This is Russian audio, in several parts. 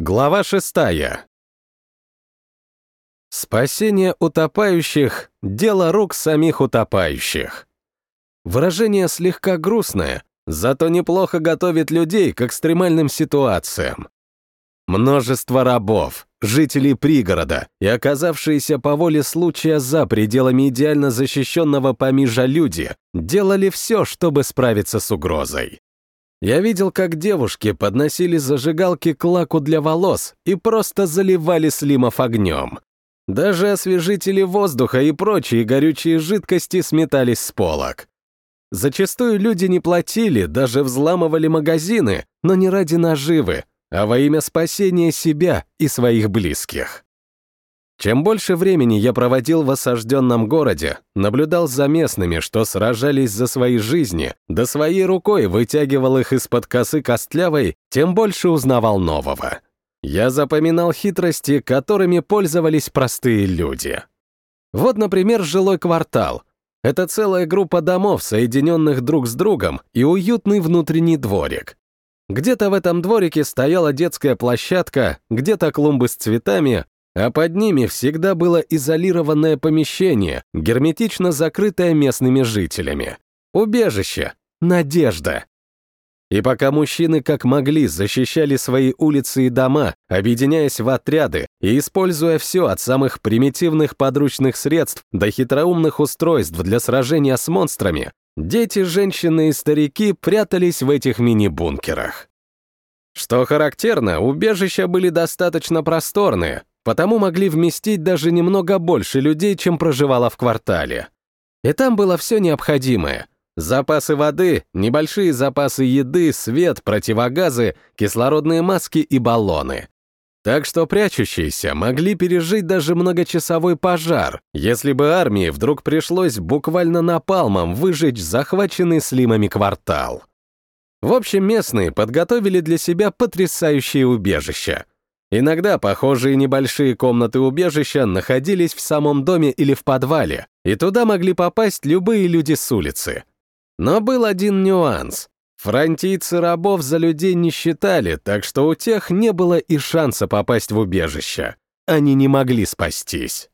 Глава шестая. Спасение утопающих — дело рук самих утопающих. Выражение слегка грустное, зато неплохо готовит людей к экстремальным ситуациям. Множество рабов, жителей пригорода и оказавшиеся по воле случая за пределами идеально защищенного помижа люди делали все, чтобы справиться с угрозой. Я видел, как девушки подносили зажигалки к лаку для волос и просто заливали слимов огнем. Даже освежители воздуха и прочие горючие жидкости сметались с полок. Зачастую люди не платили, даже взламывали магазины, но не ради наживы, а во имя спасения себя и своих близких. Чем больше времени я проводил в осажденном городе, наблюдал за местными, что сражались за свои жизни, да своей рукой вытягивал их из-под косы костлявой, тем больше узнавал нового. Я запоминал хитрости, которыми пользовались простые люди. Вот, например, жилой квартал. Это целая группа домов, соединенных друг с другом, и уютный внутренний дворик. Где-то в этом дворике стояла детская площадка, где-то клумбы с цветами, а под ними всегда было изолированное помещение, герметично закрытое местными жителями. Убежище, надежда. И пока мужчины как могли защищали свои улицы и дома, объединяясь в отряды и используя все от самых примитивных подручных средств до хитроумных устройств для сражения с монстрами, дети, женщины и старики прятались в этих мини-бункерах. Что характерно, убежища были достаточно просторные, потому могли вместить даже немного больше людей, чем проживало в квартале. И там было все необходимое. Запасы воды, небольшие запасы еды, свет, противогазы, кислородные маски и баллоны. Так что прячущиеся могли пережить даже многочасовой пожар, если бы армии вдруг пришлось буквально напалмом выжечь захваченный слимами квартал. В общем, местные подготовили для себя потрясающее убежище — Иногда похожие небольшие комнаты-убежища находились в самом доме или в подвале, и туда могли попасть любые люди с улицы. Но был один нюанс. Франтийцы рабов за людей не считали, так что у тех не было и шанса попасть в убежище. Они не могли спастись.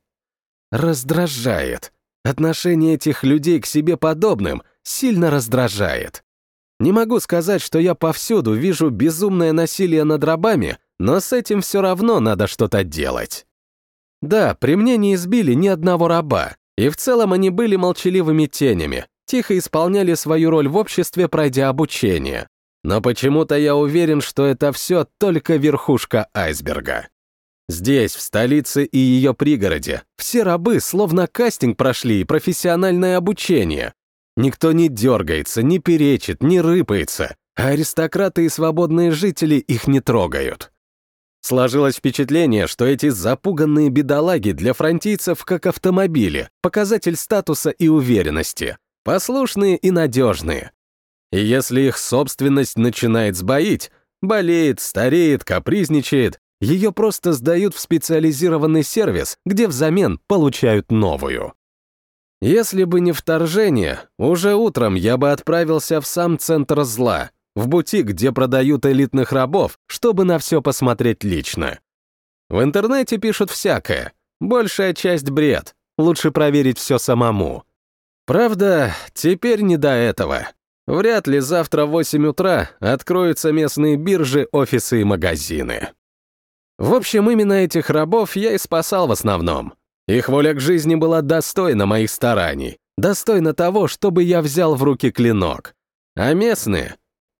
Раздражает. Отношение этих людей к себе подобным сильно раздражает. Не могу сказать, что я повсюду вижу безумное насилие над рабами, но с этим все равно надо что-то делать. Да, при мне не избили ни одного раба, и в целом они были молчаливыми тенями, тихо исполняли свою роль в обществе, пройдя обучение. Но почему-то я уверен, что это все только верхушка айсберга. Здесь, в столице и ее пригороде, все рабы словно кастинг прошли и профессиональное обучение. Никто не дергается, не перечит, не рыпается, а аристократы и свободные жители их не трогают. Сложилось впечатление, что эти запуганные бедолаги для фронтийцев как автомобили, показатель статуса и уверенности, послушные и надежные. И если их собственность начинает сбоить, болеет, стареет, капризничает, ее просто сдают в специализированный сервис, где взамен получают новую. Если бы не вторжение, уже утром я бы отправился в сам центр зла, в бутик, где продают элитных рабов, чтобы на все посмотреть лично. В интернете пишут всякое. Большая часть бред. Лучше проверить все самому. Правда, теперь не до этого. Вряд ли завтра в 8 утра откроются местные биржи, офисы и магазины. В общем, именно этих рабов я и спасал в основном. Их воля к жизни была достойна моих стараний, достойна того, чтобы я взял в руки клинок. А местные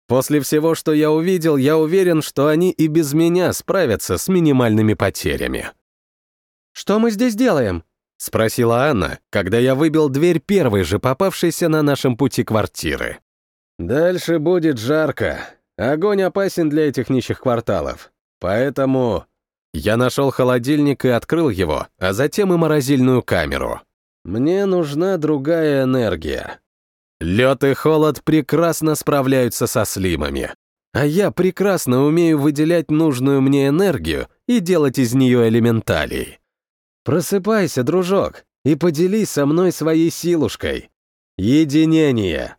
После всего, что я увидел, я уверен, что они и без меня справятся с минимальными потерями. «Что мы здесь делаем?» — спросила Анна, когда я выбил дверь первой же попавшейся на нашем пути квартиры. «Дальше будет жарко. Огонь опасен для этих нищих кварталов. Поэтому...» Я нашел холодильник и открыл его, а затем и морозильную камеру. «Мне нужна другая энергия. Лед и холод прекрасно справляются со слимами. А я прекрасно умею выделять нужную мне энергию и делать из нее элементалей. Просыпайся, дружок, и поделись со мной своей силушкой. Единение.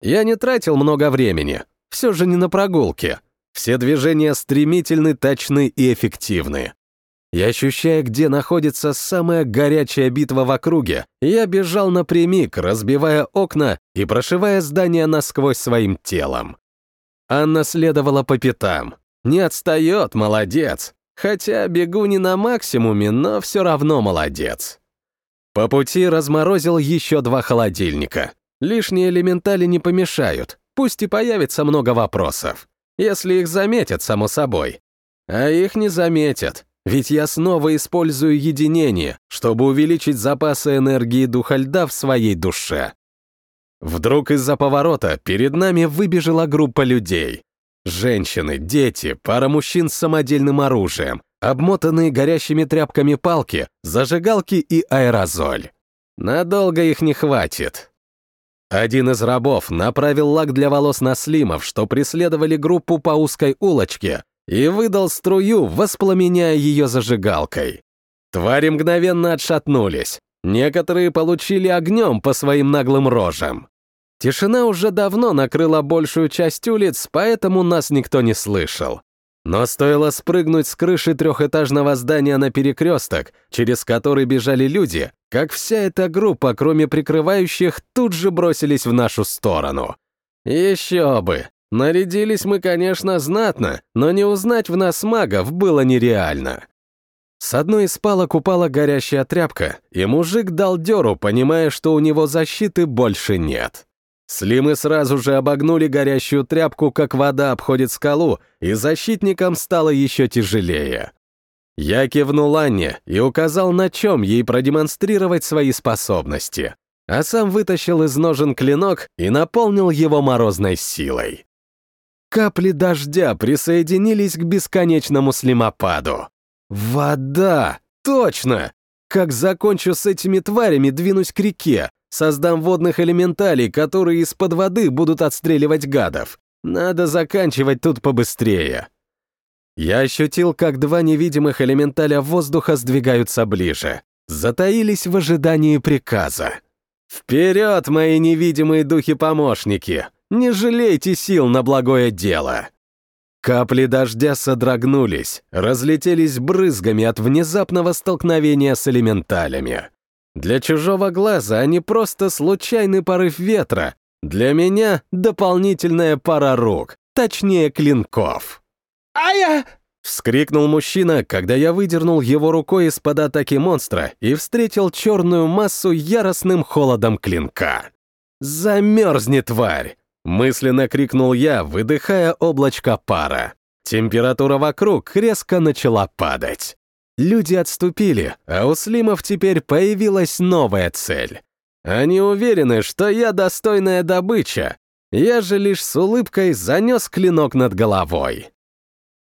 Я не тратил много времени, все же не на прогулке. Все движения стремительны, точны и эффективны. И ощущая, где находится самая горячая битва в округе, я бежал напрямик, разбивая окна и прошивая здание насквозь своим телом. Анна следовала по пятам. Не отстает, молодец. Хотя бегу не на максимуме, но все равно молодец. По пути разморозил еще два холодильника. Лишние элементали не помешают, пусть и появится много вопросов. Если их заметят, само собой. А их не заметят, ведь я снова использую единение, чтобы увеличить запасы энергии духа льда в своей душе. Вдруг из-за поворота перед нами выбежала группа людей. Женщины, дети, пара мужчин с самодельным оружием, обмотанные горящими тряпками палки, зажигалки и аэрозоль. Надолго их не хватит. Один из рабов направил лак для волос на слимов, что преследовали группу по узкой улочке, и выдал струю, воспламеняя ее зажигалкой. Твари мгновенно отшатнулись. Некоторые получили огнем по своим наглым рожам. Тишина уже давно накрыла большую часть улиц, поэтому нас никто не слышал. Но стоило спрыгнуть с крыши трехэтажного здания на перекресток, через который бежали люди, как вся эта группа, кроме прикрывающих, тут же бросились в нашу сторону. Еще бы! Нарядились мы, конечно, знатно, но не узнать в нас магов было нереально. С одной из палок упала горящая тряпка, и мужик дал дёру, понимая, что у него защиты больше нет. Слимы сразу же обогнули горящую тряпку, как вода обходит скалу, и защитникам стало еще тяжелее. Я кивнул Анне и указал, на чем ей продемонстрировать свои способности, а сам вытащил из ножен клинок и наполнил его морозной силой. Капли дождя присоединились к бесконечному слимопаду. Вода! Точно! Как закончу с этими тварями, двинусь к реке, создам водных элементалей, которые из-под воды будут отстреливать гадов. Надо заканчивать тут побыстрее. Я ощутил, как два невидимых элементаля воздуха сдвигаются ближе. Затаились в ожидании приказа. «Вперед, мои невидимые духи-помощники! Не жалейте сил на благое дело!» Капли дождя содрогнулись, разлетелись брызгами от внезапного столкновения с элементалями. Для чужого глаза они просто случайный порыв ветра, для меня — дополнительная пара рук, точнее клинков. «Ая!» — вскрикнул мужчина, когда я выдернул его рукой из-под атаки монстра и встретил черную массу яростным холодом клинка. «Замерзни, тварь!» Мысленно крикнул я, выдыхая облачко пара. Температура вокруг резко начала падать. Люди отступили, а у Слимов теперь появилась новая цель. Они уверены, что я достойная добыча. Я же лишь с улыбкой занес клинок над головой.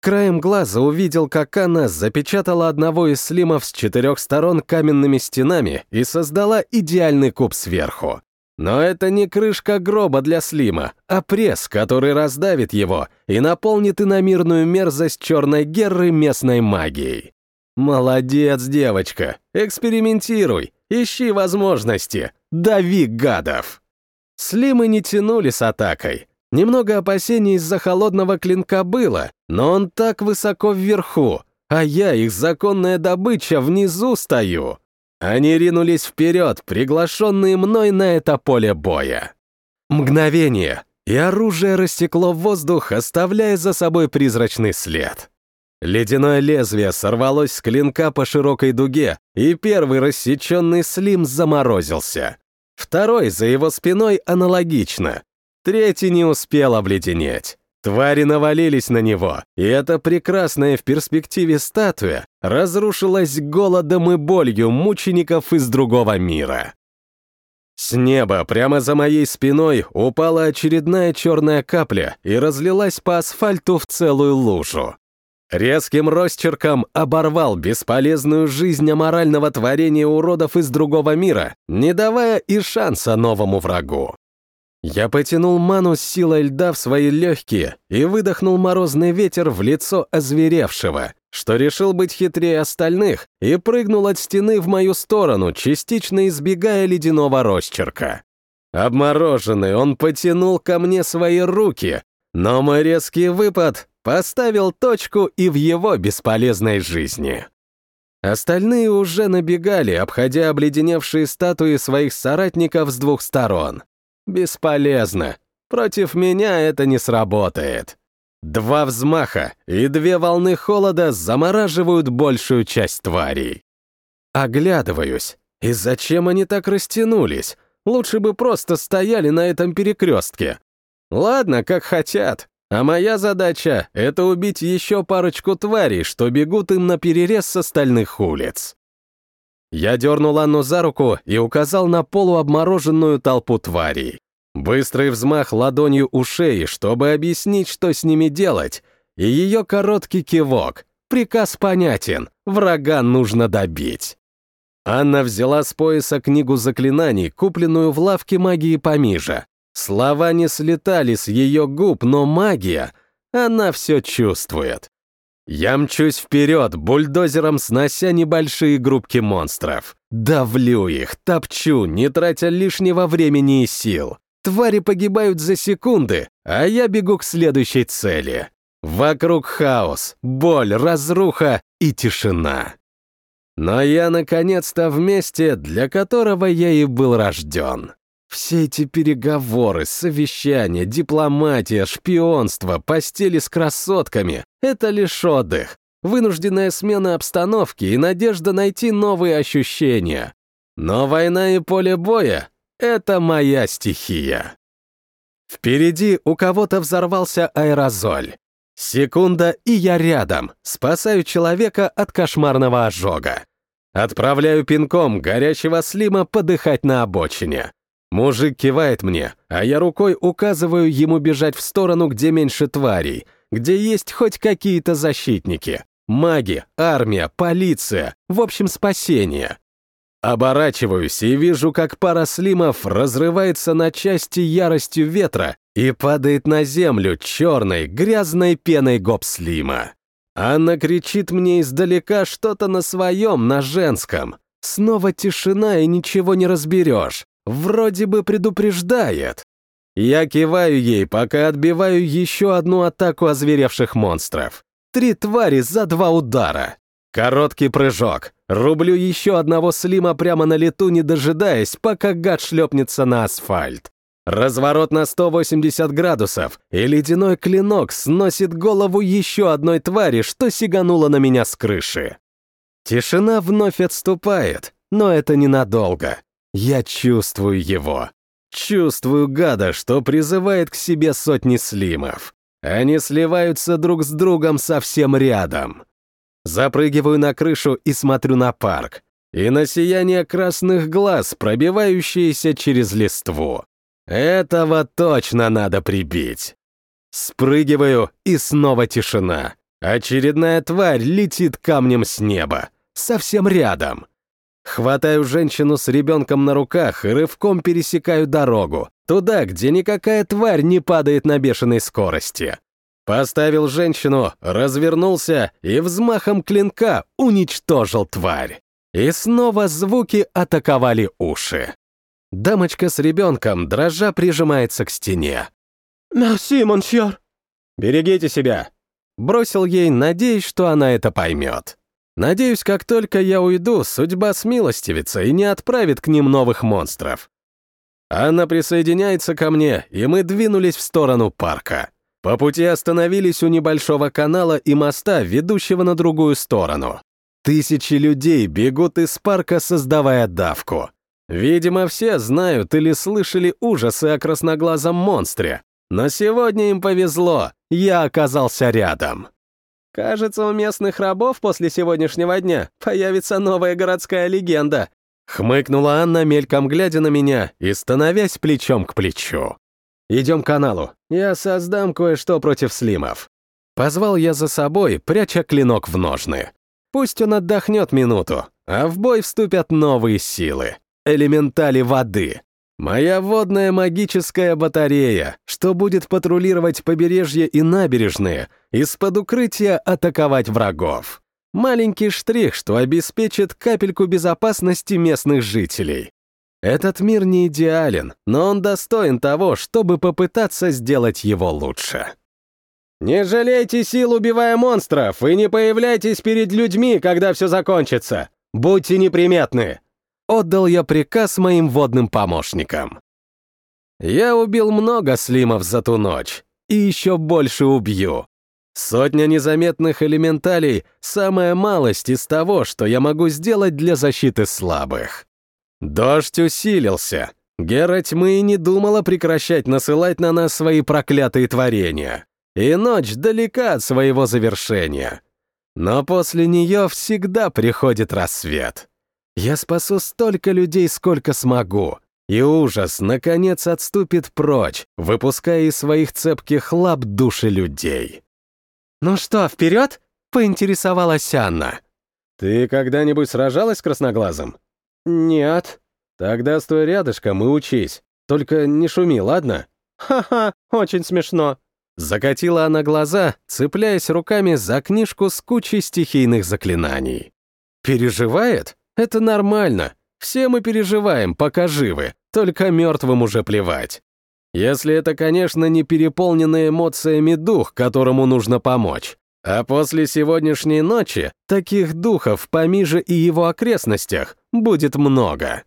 Краем глаза увидел, как она запечатала одного из слимов с четырех сторон каменными стенами и создала идеальный куб сверху. Но это не крышка гроба для Слима, а пресс, который раздавит его и наполнит иномирную мерзость черной герры местной магией. Молодец, девочка, экспериментируй, ищи возможности, дави гадов. Слимы не тянули с атакой. Немного опасений из-за холодного клинка было, но он так высоко вверху, а я, их законная добыча, внизу стою. Они ринулись вперед, приглашенные мной на это поле боя. Мгновение, и оружие растекло воздух, оставляя за собой призрачный след. Ледяное лезвие сорвалось с клинка по широкой дуге, и первый рассеченный слим заморозился. Второй за его спиной аналогично. Третий не успел обледенеть. Твари навалились на него, и эта прекрасная в перспективе статуя разрушилась голодом и болью мучеников из другого мира. С неба прямо за моей спиной упала очередная черная капля и разлилась по асфальту в целую лужу. Резким росчерком оборвал бесполезную жизнь аморального творения уродов из другого мира, не давая и шанса новому врагу. Я потянул ману с силой льда в свои легкие и выдохнул морозный ветер в лицо озверевшего, что решил быть хитрее остальных и прыгнул от стены в мою сторону, частично избегая ледяного росчерка. Обмороженный, он потянул ко мне свои руки, но мой резкий выпад поставил точку и в его бесполезной жизни. Остальные уже набегали, обходя обледеневшие статуи своих соратников с двух сторон. Бесполезно. Против меня это не сработает. Два взмаха и две волны холода замораживают большую часть тварей. Оглядываюсь. И зачем они так растянулись? Лучше бы просто стояли на этом перекрестке. Ладно, как хотят. А моя задача — это убить еще парочку тварей, что бегут им на перерез с остальных улиц. Я дернул Анну за руку и указал на полуобмороженную толпу тварей. Быстрый взмах ладонью у шеи, чтобы объяснить, что с ними делать, и ее короткий кивок. Приказ понятен, врага нужно добить. Анна взяла с пояса книгу заклинаний, купленную в лавке магии Помижа. Слова не слетали с ее губ, но магия, она все чувствует. Я мчусь вперед, бульдозером снося небольшие группки монстров. Давлю их, топчу, не тратя лишнего времени и сил. Твари погибают за секунды, а я бегу к следующей цели. Вокруг хаос, боль, разруха и тишина. Но я наконец-то в месте, для которого я и был рожден. Все эти переговоры, совещания, дипломатия, шпионство, постели с красотками — это лишь отдых, вынужденная смена обстановки и надежда найти новые ощущения. Но война и поле боя — это моя стихия. Впереди у кого-то взорвался аэрозоль. Секунда, и я рядом, спасаю человека от кошмарного ожога. Отправляю пинком горячего слима подыхать на обочине. Мужик кивает мне, а я рукой указываю ему бежать в сторону, где меньше тварей, где есть хоть какие-то защитники. Маги, армия, полиция, в общем, спасение. Оборачиваюсь и вижу, как пара слимов разрывается на части яростью ветра и падает на землю черной, грязной пеной гоп-слима. Анна кричит мне издалека что-то на своем, на женском. Снова тишина и ничего не разберешь. Вроде бы предупреждает. Я киваю ей, пока отбиваю еще одну атаку озверевших монстров. Три твари за два удара. Короткий прыжок. Рублю еще одного слима прямо на лету, не дожидаясь, пока гад шлепнется на асфальт. Разворот на 180 градусов, и ледяной клинок сносит голову еще одной твари, что сиганула на меня с крыши. Тишина вновь отступает, но это ненадолго. Я чувствую его. Чувствую гада, что призывает к себе сотни слимов. Они сливаются друг с другом совсем рядом. Запрыгиваю на крышу и смотрю на парк. И на сияние красных глаз, пробивающиеся через листву. Этого точно надо прибить. Спрыгиваю, и снова тишина. Очередная тварь летит камнем с неба. Совсем рядом. Хватаю женщину с ребенком на руках и рывком пересекаю дорогу, туда, где никакая тварь не падает на бешеной скорости. Поставил женщину, развернулся и взмахом клинка уничтожил тварь. И снова звуки атаковали уши. Дамочка с ребенком дрожа прижимается к стене. «Мерси, монсьор!» «Берегите себя!» Бросил ей, надеясь, что она это поймет. Надеюсь, как только я уйду, судьба смилостивится и не отправит к ним новых монстров. Она присоединяется ко мне, и мы двинулись в сторону парка. По пути остановились у небольшого канала и моста, ведущего на другую сторону. Тысячи людей бегут из парка, создавая давку. Видимо, все знают или слышали ужасы о красноглазом монстре. Но сегодня им повезло, я оказался рядом. Кажется, у местных рабов после сегодняшнего дня появится новая городская легенда. Хмыкнула Анна, мельком глядя на меня и становясь плечом к плечу. «Идем к каналу. Я создам кое-что против слимов». Позвал я за собой, пряча клинок в ножны. Пусть он отдохнет минуту, а в бой вступят новые силы. Элементали воды. Моя водная магическая батарея, что будет патрулировать побережье и набережные, из-под укрытия атаковать врагов. Маленький штрих, что обеспечит капельку безопасности местных жителей. Этот мир не идеален, но он достоин того, чтобы попытаться сделать его лучше. «Не жалейте сил, убивая монстров, и не появляйтесь перед людьми, когда все закончится! Будьте неприметны!» Отдал я приказ моим водным помощникам. Я убил много слимов за ту ночь, и еще больше убью. Сотня незаметных элементалей — самая малость из того, что я могу сделать для защиты слабых. Дождь усилился. Гера тьмы и не думала прекращать насылать на нас свои проклятые творения и ночь далека от своего завершения. Но после нее всегда приходит рассвет. Я спасу столько людей, сколько смогу, и ужас, наконец, отступит прочь, выпуская из своих цепких лап души людей. «Ну что, вперед?» — поинтересовалась Анна. «Ты когда-нибудь сражалась с красноглазом?» «Нет». «Тогда стой рядышком и учись. Только не шуми, ладно?» «Ха-ха, очень смешно», Закатила она глаза, цепляясь руками за книжку с кучей стихийных заклинаний. «Переживает? Это нормально. Все мы переживаем, пока живы, только мертвым уже плевать. Если это, конечно, не переполненный эмоциями дух, которому нужно помочь. А после сегодняшней ночи таких духов по и его окрестностях будет много.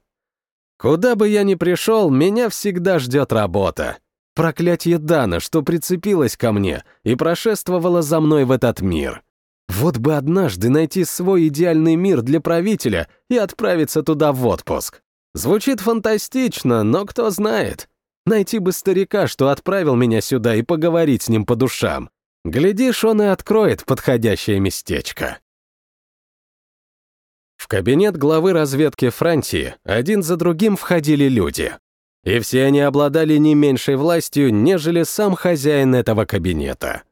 Куда бы я ни пришел, меня всегда ждет работа. Проклятье Дана, что прицепилась ко мне и прошествовала за мной в этот мир. Вот бы однажды найти свой идеальный мир для правителя и отправиться туда в отпуск. Звучит фантастично, но кто знает. Найти бы старика, что отправил меня сюда, и поговорить с ним по душам. Глядишь, он и откроет подходящее местечко. В кабинет главы разведки Франции один за другим входили люди. И все они обладали не меньшей властью, нежели сам хозяин этого кабинета.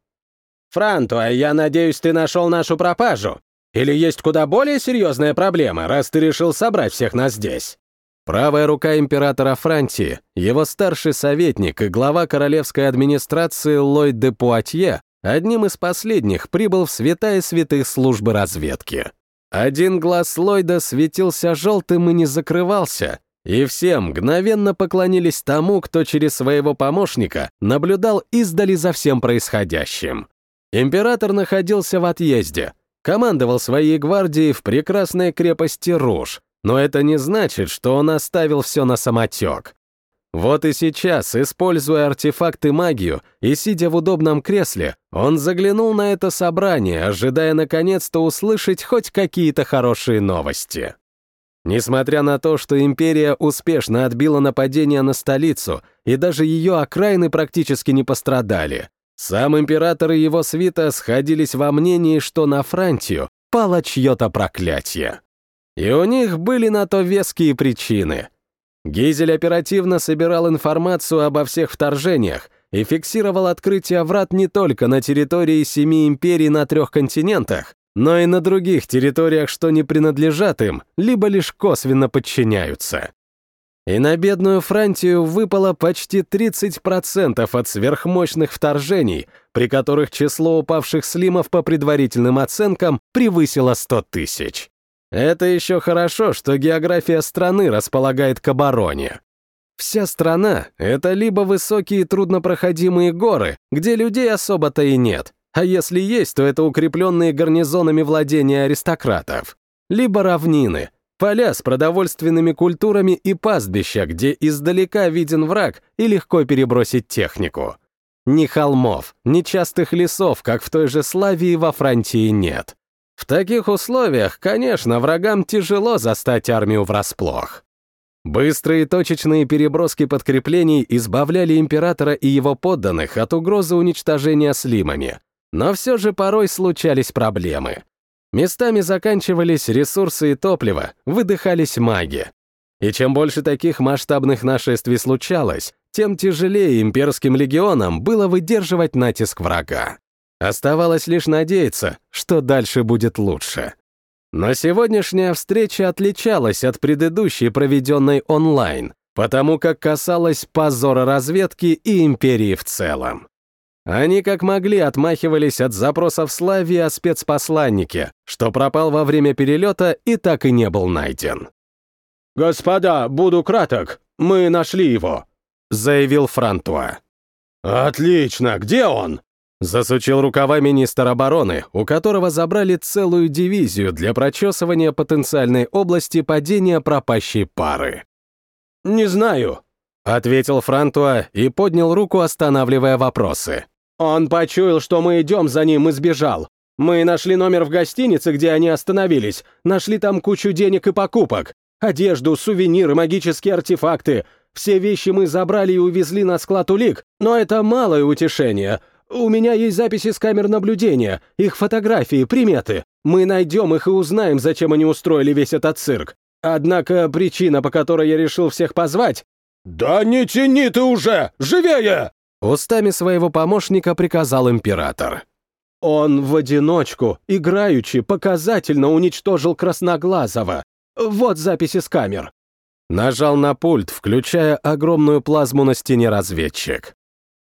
«Франтуа, я надеюсь, ты нашел нашу пропажу? Или есть куда более серьезная проблема, раз ты решил собрать всех нас здесь?» Правая рука императора Франции, его старший советник и глава королевской администрации Ллойд де Пуатье, одним из последних прибыл в святая святых службы разведки. Один глаз Ллойда светился желтым и не закрывался, и все мгновенно поклонились тому, кто через своего помощника наблюдал издали за всем происходящим. Император находился в отъезде, командовал своей гвардией в прекрасной крепости Руж, но это не значит, что он оставил все на самотек. Вот и сейчас, используя артефакты магию и сидя в удобном кресле, он заглянул на это собрание, ожидая наконец-то услышать хоть какие-то хорошие новости. Несмотря на то, что империя успешно отбила нападение на столицу, и даже ее окраины практически не пострадали, сам император и его свита сходились во мнении, что на Франтию пало чье-то проклятие. И у них были на то веские причины. Гизель оперативно собирал информацию обо всех вторжениях и фиксировал открытие врат не только на территории семи империй на трех континентах, но и на других территориях, что не принадлежат им, либо лишь косвенно подчиняются. И на бедную Франтию выпало почти 30% от сверхмощных вторжений, при которых число упавших слимов по предварительным оценкам превысило 100 тысяч. Это еще хорошо, что география страны располагает к обороне. Вся страна — это либо высокие труднопроходимые горы, где людей особо-то и нет, а если есть, то это укрепленные гарнизонами владения аристократов. Либо равнины, поля с продовольственными культурами и пастбища, где издалека виден враг и легко перебросить технику. Ни холмов, ни частых лесов, как в той же Славии во Франтии нет. В таких условиях, конечно, врагам тяжело застать армию врасплох. Быстрые точечные переброски подкреплений избавляли императора и его подданных от угрозы уничтожения слимами, но все же порой случались проблемы. Местами заканчивались ресурсы и топливо, выдыхались маги. И чем больше таких масштабных нашествий случалось, тем тяжелее имперским легионам было выдерживать натиск врага. Оставалось лишь надеяться, что дальше будет лучше. Но сегодняшняя встреча отличалась от предыдущей, проведенной онлайн, потому как касалась позора разведки и империи в целом. Они как могли отмахивались от запросов Славии о спецпосланнике, что пропал во время перелета и так и не был найден. «Господа, буду краток, мы нашли его», — заявил Франтуа. «Отлично, где он?» Засучил рукава министр обороны, у которого забрали целую дивизию для прочесывания потенциальной области падения пропащей пары. «Не знаю», — ответил Франтуа и поднял руку, останавливая вопросы. «Он почуял, что мы идем за ним и сбежал. Мы нашли номер в гостинице, где они остановились, нашли там кучу денег и покупок. Одежду, сувениры, магические артефакты. Все вещи мы забрали и увезли на склад улик, но это малое утешение. У меня есть записи с камер наблюдения, их фотографии, приметы. Мы найдем их и узнаем, зачем они устроили весь этот цирк. Однако причина, по которой я решил всех позвать... «Да не тяни ты уже! Живее!» Устами своего помощника приказал император. Он в одиночку, играючи, показательно уничтожил Красноглазого. Вот записи с камер. Нажал на пульт, включая огромную плазму на стене разведчик.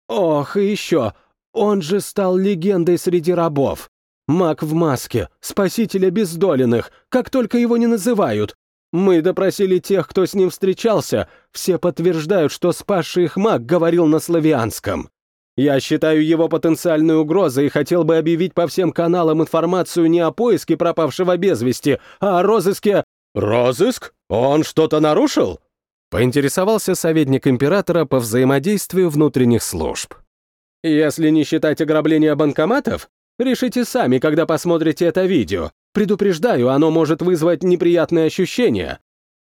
Ох, и еще, он же стал легендой среди рабов. Маг в маске, спаситель обездоленных, как только его не называют. Мы допросили тех, кто с ним встречался, все подтверждают, что спасший их маг говорил на славянском. Я считаю его потенциальной угрозой и хотел бы объявить по всем каналам информацию не о поиске пропавшего без вести, а о розыске... Розыск? Он что-то нарушил? Поинтересовался советник императора по взаимодействию внутренних служб. Если не считать ограбления банкоматов, решите сами, когда посмотрите это видео. Предупреждаю, оно может вызвать неприятные ощущения.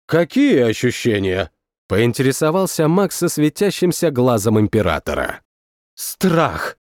Какие ощущения? Поинтересовался Макс со светящимся глазом императора. Страх.